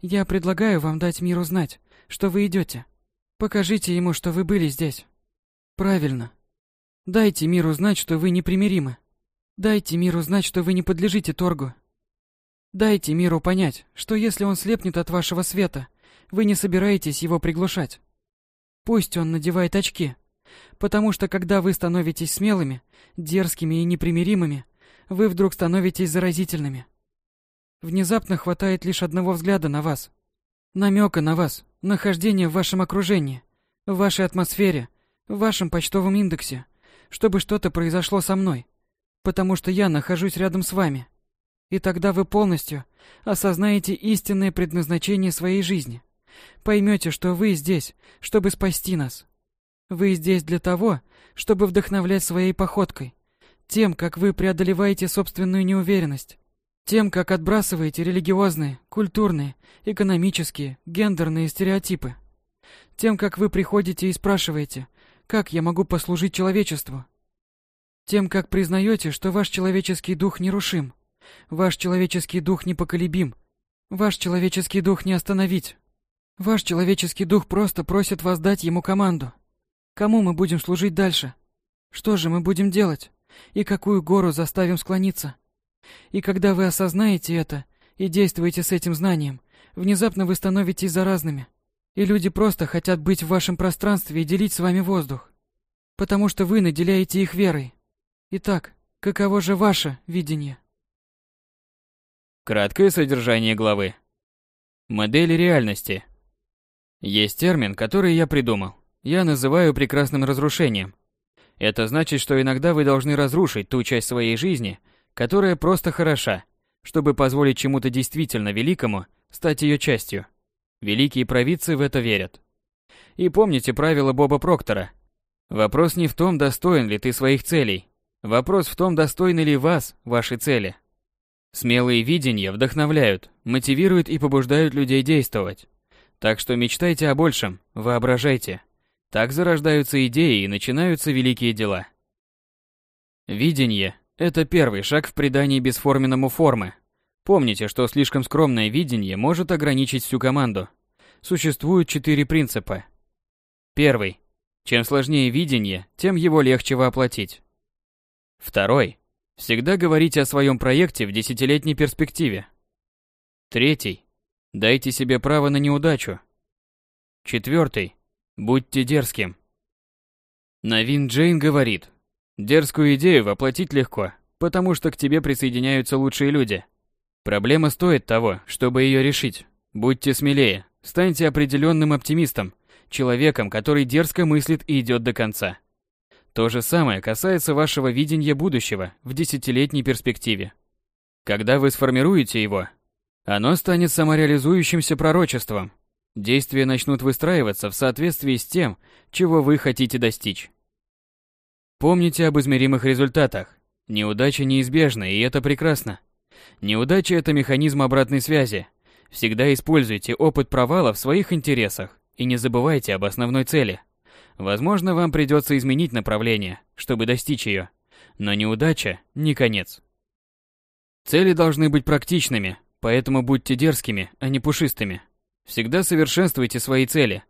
[SPEAKER 3] я предлагаю вам дать миру знать, что вы идете. Покажите ему, что вы были здесь. Правильно. Дайте миру знать, что вы непримиримы. Дайте миру знать, что вы не подлежите торгу. Дайте миру понять, что если он слепнет от вашего света, вы не собираетесь его приглушать. Пусть он надевает очки, потому что когда вы становитесь смелыми, дерзкими и непримиримыми, вы вдруг становитесь заразительными. Внезапно хватает лишь одного взгляда на вас. Намека на вас, нахождение в вашем окружении, в вашей атмосфере, в вашем почтовом индексе, чтобы что-то произошло со мной. Потому что я нахожусь рядом с вами. И тогда вы полностью осознаете истинное предназначение своей жизни. Поймете, что вы здесь, чтобы спасти нас. Вы здесь для того, чтобы вдохновлять своей походкой, тем, как вы преодолеваете собственную неуверенность, тем, как отбрасываете религиозные, культурные, экономические, гендерные стереотипы. Тем, как вы приходите и спрашиваете, как я могу послужить человечеству. Тем, как признаете, что ваш человеческий дух нерушим, ваш человеческий дух непоколебим, ваш человеческий дух не остановить. Ваш человеческий дух просто просит вас дать ему команду. Кому мы будем служить дальше? Что же мы будем делать? И какую гору заставим склониться? И когда вы осознаете это и действуете с этим знанием, внезапно вы становитесь заразными. И люди просто хотят быть в вашем пространстве и делить с вами воздух. Потому что вы наделяете их верой. Итак, каково же ваше видение?
[SPEAKER 1] Краткое содержание главы. Модели реальности. Есть термин, который я придумал. Я называю прекрасным разрушением. Это значит, что иногда вы должны разрушить ту часть своей жизни, которая просто хороша, чтобы позволить чему-то действительно великому стать ее частью. Великие провидцы в это верят. И помните правило Боба Проктора. Вопрос не в том, достоин ли ты своих целей. Вопрос в том, достойны ли вас ваши цели. Смелые видения вдохновляют, мотивируют и побуждают людей действовать. Так что мечтайте о большем, воображайте. Так зарождаются идеи и начинаются великие дела. Видение это первый шаг в придании бесформенному формы. Помните, что слишком скромное видение может ограничить всю команду. Существуют четыре принципа. Первый. Чем сложнее видение, тем его легче воплотить. Второй. Всегда говорите о своем проекте в десятилетней перспективе. Третий. Дайте себе право на неудачу. Четвертый. Будьте дерзким. Навин Джейн говорит, Дерзкую идею воплотить легко, потому что к тебе присоединяются лучшие люди. Проблема стоит того, чтобы ее решить. Будьте смелее, станьте определенным оптимистом, человеком, который дерзко мыслит и идет до конца. То же самое касается вашего видения будущего в десятилетней перспективе. Когда вы сформируете его, оно станет самореализующимся пророчеством. Действия начнут выстраиваться в соответствии с тем, чего вы хотите достичь. Помните об измеримых результатах. Неудача неизбежна, и это прекрасно. Неудача – это механизм обратной связи. Всегда используйте опыт провала в своих интересах и не забывайте об основной цели. Возможно, вам придется изменить направление, чтобы достичь ее. Но неудача – не конец. Цели должны быть практичными, поэтому будьте дерзкими, а не пушистыми. Всегда совершенствуйте свои цели.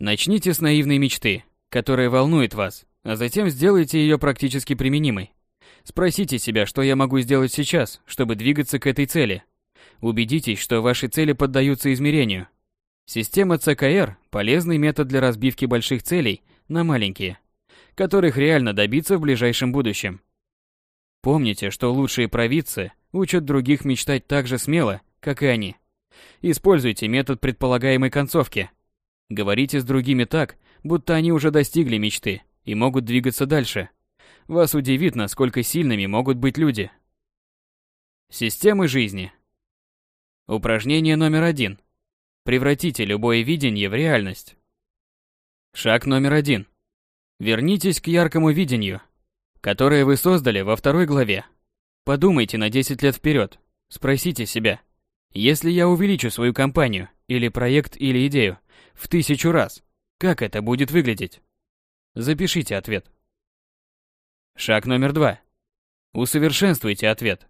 [SPEAKER 1] Начните с наивной мечты, которая волнует вас, а затем сделайте ее практически применимой. Спросите себя, что я могу сделать сейчас, чтобы двигаться к этой цели. Убедитесь, что ваши цели поддаются измерению. Система ЦКР – полезный метод для разбивки больших целей на маленькие, которых реально добиться в ближайшем будущем. Помните, что лучшие провидцы учат других мечтать так же смело, как и они. Используйте метод предполагаемой концовки. Говорите с другими так, будто они уже достигли мечты, и могут двигаться дальше. Вас удивит, насколько сильными могут быть люди. Системы жизни. Упражнение номер один. Превратите любое видение в реальность. Шаг номер один. Вернитесь к яркому видению, которое вы создали во второй главе. Подумайте на 10 лет вперед. Спросите себя, если я увеличу свою компанию, или проект, или идею, в тысячу раз, как это будет выглядеть? Запишите ответ. Шаг номер два. Усовершенствуйте ответ.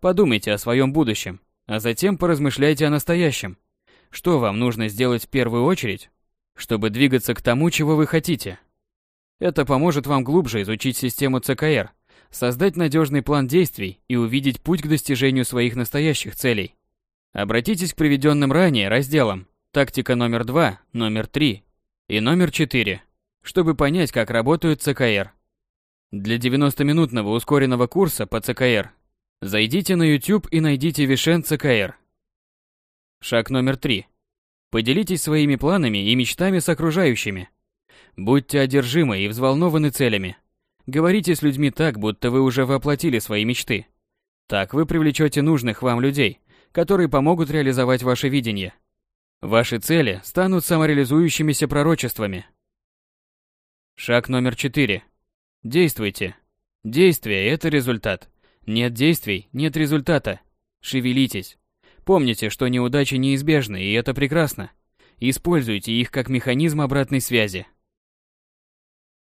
[SPEAKER 1] Подумайте о своем будущем, а затем поразмышляйте о настоящем. Что вам нужно сделать в первую очередь, чтобы двигаться к тому, чего вы хотите? Это поможет вам глубже изучить систему ЦКР, создать надежный план действий и увидеть путь к достижению своих настоящих целей. Обратитесь к приведенным ранее разделам «Тактика номер 2», «Номер 3» и «Номер 4» чтобы понять, как работают ЦКР. Для 90-минутного ускоренного курса по ЦКР зайдите на YouTube и найдите Вишен ЦКР. Шаг номер три. Поделитесь своими планами и мечтами с окружающими. Будьте одержимы и взволнованы целями. Говорите с людьми так, будто вы уже воплотили свои мечты. Так вы привлечете нужных вам людей, которые помогут реализовать ваше видение. Ваши цели станут самореализующимися пророчествами – Шаг номер четыре. Действуйте. Действие – это результат. Нет действий – нет результата. Шевелитесь. Помните, что неудачи неизбежны, и это прекрасно. Используйте их как механизм обратной связи.